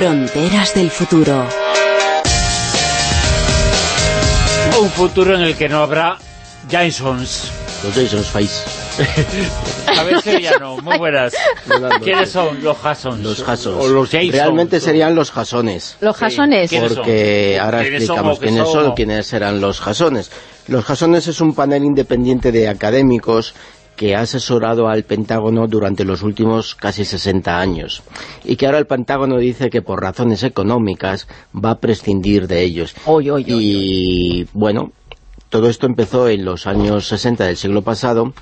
Fronteras del futuro. Un futuro en el que no habrá Jasons. Los Jasons Face. A ver, Sevillano, muy buenas. ¿Quiénes son los Jasons? Los Jasons. O los Jasons. Realmente serían los Jasones. Los jasones. ¿Quiénes Porque son? ahora ¿Quiénes explicamos quiénes son, somos? quiénes eran los Jasones. Los Jasones es un panel independiente de académicos que ha asesorado al Pentágono durante los últimos casi 60 años y que ahora el Pentágono dice que por razones económicas va a prescindir de ellos. Oy, oy, oy, y bueno, todo esto empezó en los años 60 del siglo pasado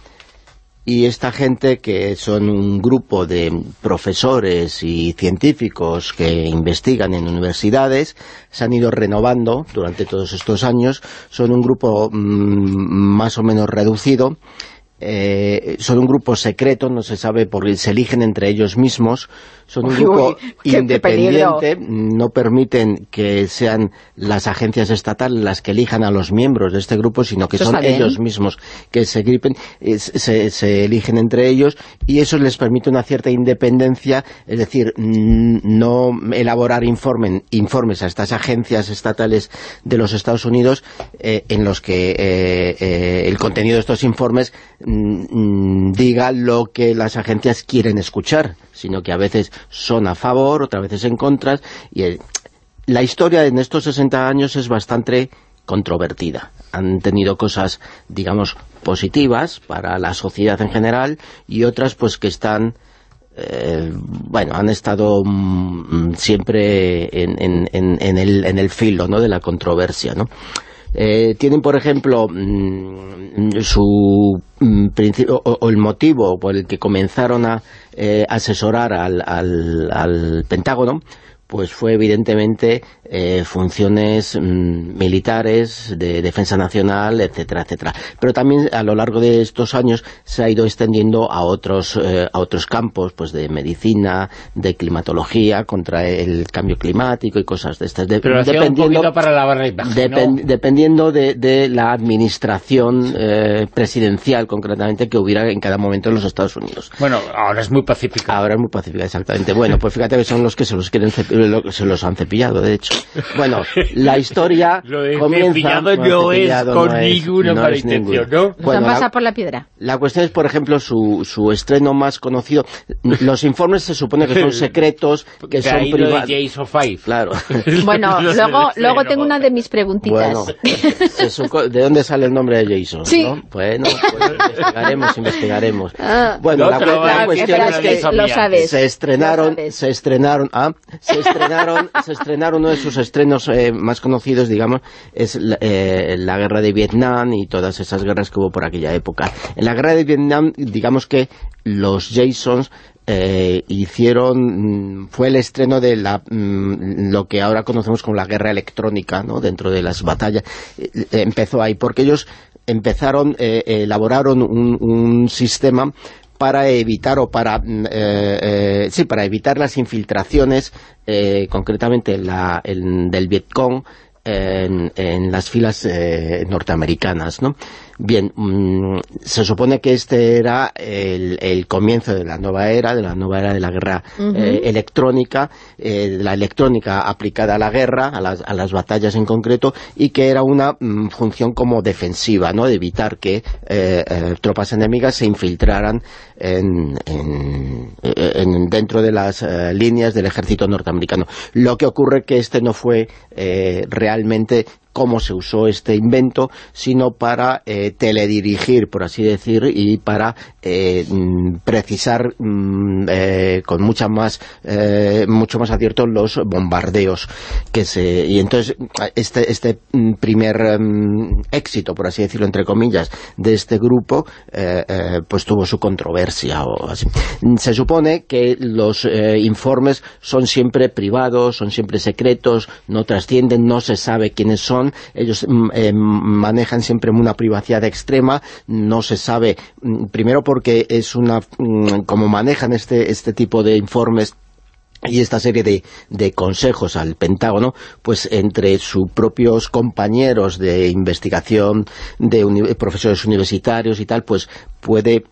y esta gente que son un grupo de profesores y científicos que investigan en universidades se han ido renovando durante todos estos años son un grupo mm, más o menos reducido eh, son un grupo secreto, no se sabe porque se eligen entre ellos mismos, son un grupo uy, independiente, no permiten que sean las agencias estatales las que elijan a los miembros de este grupo, sino que Eso son ellos mismos que se, gripen, eh, se, se eligen entre ellos y eso les permite una cierta independencia, es decir, mm, no elaborar informen- informes a estas agencias estatales de los Estados Unidos eh, en los que el contenido de estos informes mm, mm, diga lo que las agencias quieren escuchar, sino que a veces son a favor, otras veces en contra, y la historia en estos 60 años es bastante controvertida. Han tenido cosas, digamos, positivas para la sociedad en general y otras pues que están eh, bueno, han estado mm, siempre en- en- en el, en el filo ¿no? de la controversia, ¿no? Eh, tienen, por ejemplo, mm, su mm, principio o, o el motivo por el que comenzaron a eh, asesorar al, al- al Pentágono, pues fue evidentemente eh, funciones mm, militares, de defensa nacional, etcétera, etcétera. Pero también a lo largo de estos años se ha ido extendiendo a otros eh, a otros campos, pues de medicina, de climatología, contra el cambio climático y cosas de estas. De- Pero hacía un para lavar la ¿no? dependiendo de, de la administración eh, presidencial, concretamente, que hubiera en cada momento en los Estados Unidos. Bueno, ahora es muy pacífica. Ahora es muy pacífica, exactamente. Bueno, pues fíjate que son los que se los quieren lo- se los han cepillado, de hecho. Bueno, la historia Lo de comienza... cepillado bueno, no es con no ninguna no mala intención. ¿no? Bueno, han pasado por la piedra. la cuestión es, por ejemplo, su, su estreno más conocido. Los informes se supone que son secretos, que De son ahí lo de privados. Jason Five. Claro. Bueno, luego, luego tengo una de mis preguntitas. Bueno, ¿de dónde sale el nombre de Jason? Sí. ¿no? Bueno, pues investigaremos, investigaremos. Ah. Bueno, No, la, la cuestión es es que que lo sabes. se estrenaron, Lo sabes. se estrenaron, ah, se estrenaron, se estrenaron uno de sus estrenos eh, más conocidos, digamos, es la, eh, la guerra de Vietnam y todas esas guerras que hubo por aquella época. En la guerra de Vietnam, digamos que los Jasons eh, hicieron mm, fue el estreno de la, mm, lo que ahora conocemos como la guerra electrónica ¿no? dentro de las batallas Eh, empezó ahí porque ellos empezaron eh, elaboraron un sistema para evitar o para mm, eh, eh, sí para evitar las infiltraciones eh, concretamente la, el- del Vietcong en, en las filas eh, norteamericanas, ¿no? Bien, mm, se supone que este era el, el comienzo de la nueva era, de la nueva era de la guerra eh, electrónica, eh, de la electrónica aplicada a la guerra, a las, a las batallas en concreto, y que era una mm, función como defensiva, ¿no? De evitar que eh, eh, tropas enemigas se infiltraran en, en- en- dentro de las eh, líneas del ejército norteamericano. Lo que ocurre que este no fue eh, realmente cómo se usó este invento, sino para eh, teledirigir, por así decir, y para eh, mm, precisar mm, eh, con mucha más, eh, mucho más acierto los bombardeos que se y entonces este este mm, primer éxito, por así decirlo entre comillas, de este grupo, eh, pues tuvo su controversia o así. Se supone que los informes son siempre privados, son siempre secretos, no trascienden, no se sabe quiénes son, ellos mm, eh, manejan siempre una privacidad extrema, no se sabe, mm, primero porque es una, mm, como manejan este, este tipo de informes y esta serie de, de consejos al Pentágono, pues entre sus propios compañeros de investigación, de profesores universitarios y tal, pues puede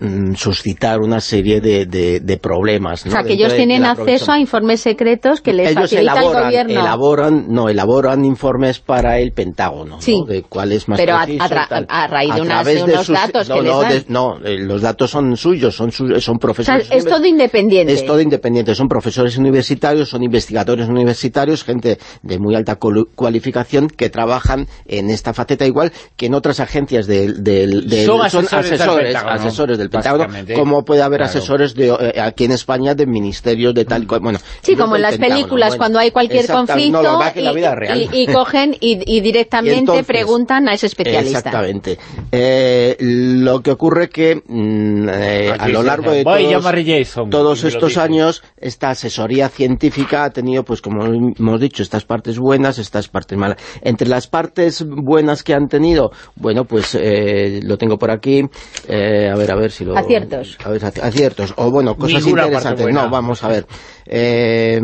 mm, suscitar una serie de, de, de problemas. ¿no? O sea, que Dentro ellos tienen acceso a informes secretos que les ellos facilita elaboran, el gobierno. elaboran, no, elaboran informes para el Pentágono, ¿no? Sí. de cuál es más Pero a- preciso a tra- y tal. a raíz de unas- de unos datos no, que les no, dan. de- no, eh, los datos son suyos, son, su- son o sea, profesores. es todo independiente. Es todo independiente, son profesores universitarios, son investigadores universitarios, gente de muy alta cualificación que trabajan en esta faceta igual que en otras agencias del, del, del- Son asesores del asesores, Pentágono, asesores del Pentágono, básicamente. como puede haber Claro. asesores de, eh, aquí en España de ministerios de tal, cual- bueno, Sí, como en las Pentágono, películas, bueno, cuando hay cualquier conflicto no, la y, vida real. y- y cogen y, y directamente Y entonces- preguntan a ese especialista. Exactamente. Eh, lo que ocurre que mm, eh, a lo largo de "Voy a todos, llamar a Jason", todos y me lo estos años, esta asesoría científica ha tenido, pues como hemos dicho, estas partes buenas, estas partes malas. Entre las partes buenas que han tenido, bueno, pues eh, lo tengo por aquí, eh, a ver, a ver si lo... Aciertos. A ver, aci- aciertos, o bueno, cosas Ninguna interesantes. No, vamos a ver. Eh,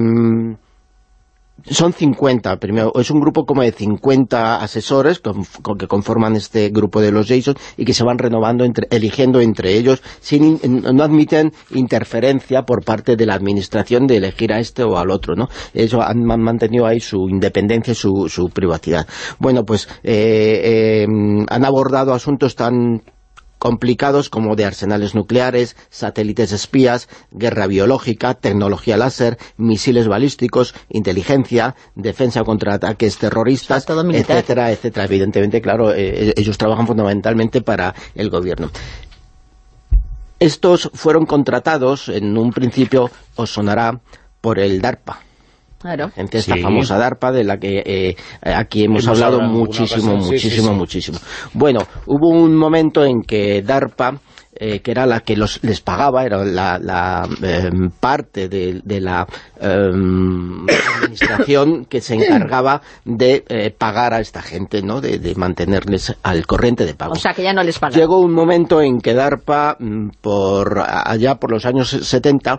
son 50, primero, es un grupo como de 50 asesores con, con que conforman este grupo de los Jason y que se van renovando, entre, eligiendo entre ellos, sin in- no admiten interferencia por parte de la administración de elegir a este o al otro, ¿no? Eso han, han mantenido ahí su independencia y su, su privacidad. Bueno, pues eh, eh, han abordado asuntos tan complicados como de arsenales nucleares, satélites espías, guerra biológica, tecnología láser, misiles balísticos, inteligencia, defensa contra ataques terroristas, etcétera, etcétera. Evidentemente, claro, eh, ellos trabajan fundamentalmente para el gobierno. Estos fueron contratados, en un principio os sonará, por el DARPA, Claro. gente esta Sí. famosa DARPA de la que eh, aquí hemos, Hemos hablado muchísimo, ocasión, muchísimo, sí, sí. muchísimo. Bueno, hubo un momento en que DARPA eh, que era la que los, les pagaba, era la, la, em, parte de, de la em, administración que se encargaba de eh, pagar a esta gente, ¿no? de, de mantenerles al corriente de pago. O sea, que ya no les pagan. Llegó un momento en que DARPA, mm, por allá por los años 70,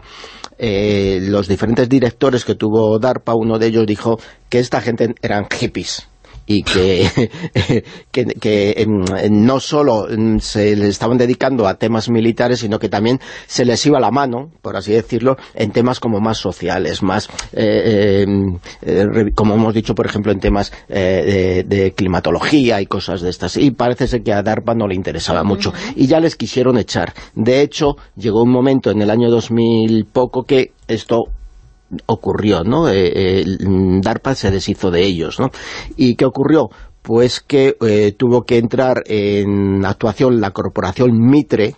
eh, los diferentes directores que tuvo DARPA, uno de ellos dijo que esta gente eran hippies y que, que, que, em, no solo em, se le estaban dedicando a temas militares, sino que también se les iba la mano, por así decirlo, en temas como más sociales, más, eh, em, eh, como hemos dicho, por ejemplo, en temas eh, de, de climatología y cosas de estas. Y parece ser que a DARPA no le interesaba mucho. Y ya les quisieron echar. De hecho, llegó un momento en el año 2000 poco que esto ocurrió, ¿no? Eh, eh, DARPA se deshizo de ellos, ¿no? ¿Y qué ocurrió? Pues que eh, tuvo que entrar en actuación la corporación Mitre,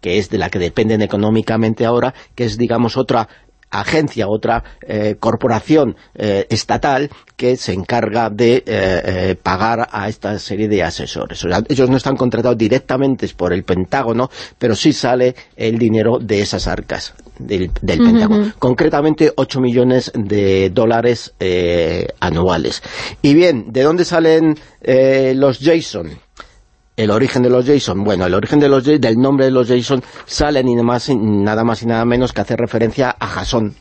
que es de la que dependen económicamente ahora, que es, digamos, otra agencia, otra eh, corporación eh, estatal que se encarga de eh, eh, pagar a esta serie de asesores. O sea, ellos no están contratados directamente por el Pentágono, pero sí sale el dinero de esas arcas del, del Pentágono. Concretamente 8 millones de dólares eh, anuales. Y bien, ¿de dónde salen eh, los Jason? El origen de los Jason, bueno, el origen de los del nombre de los Jason sale ni más, nada más y nada menos que hace referencia a Jasón,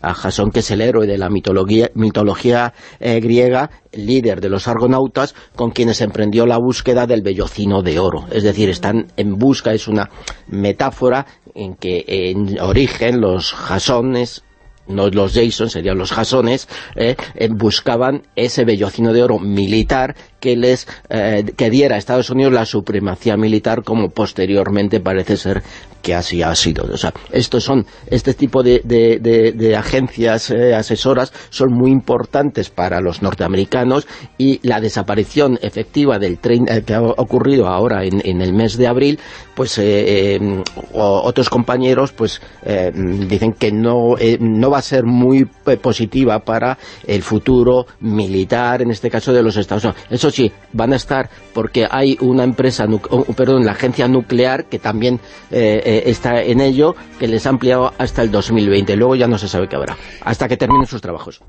a Jasón que es el héroe de la mitología, mitología eh, griega, líder de los argonautas, con quienes emprendió la búsqueda del vellocino de oro. Es decir, están en busca, es una metáfora en que en origen los jasones no los Jason, serían los jasones, eh, eh, buscaban ese vellocino de oro militar que les eh, que diera a Estados Unidos la supremacía militar como posteriormente parece ser que así ha sido. O sea, estos son, este tipo de, de- de- agencias eh, asesoras son muy importantes para los norteamericanos y la desaparición efectiva del tren eh, que ha ocurrido ahora en, en el mes de abril, pues eh, otros compañeros pues dicen que no, no va a ser muy positiva para el futuro militar, en este caso de los Estados Unidos. Eso sí, van a estar porque hay una empresa, perdón, la agencia nuclear que también eh, está en ello, que les ha ampliado hasta el 2020. Luego ya no se sabe qué habrá, hasta que terminen sus trabajos.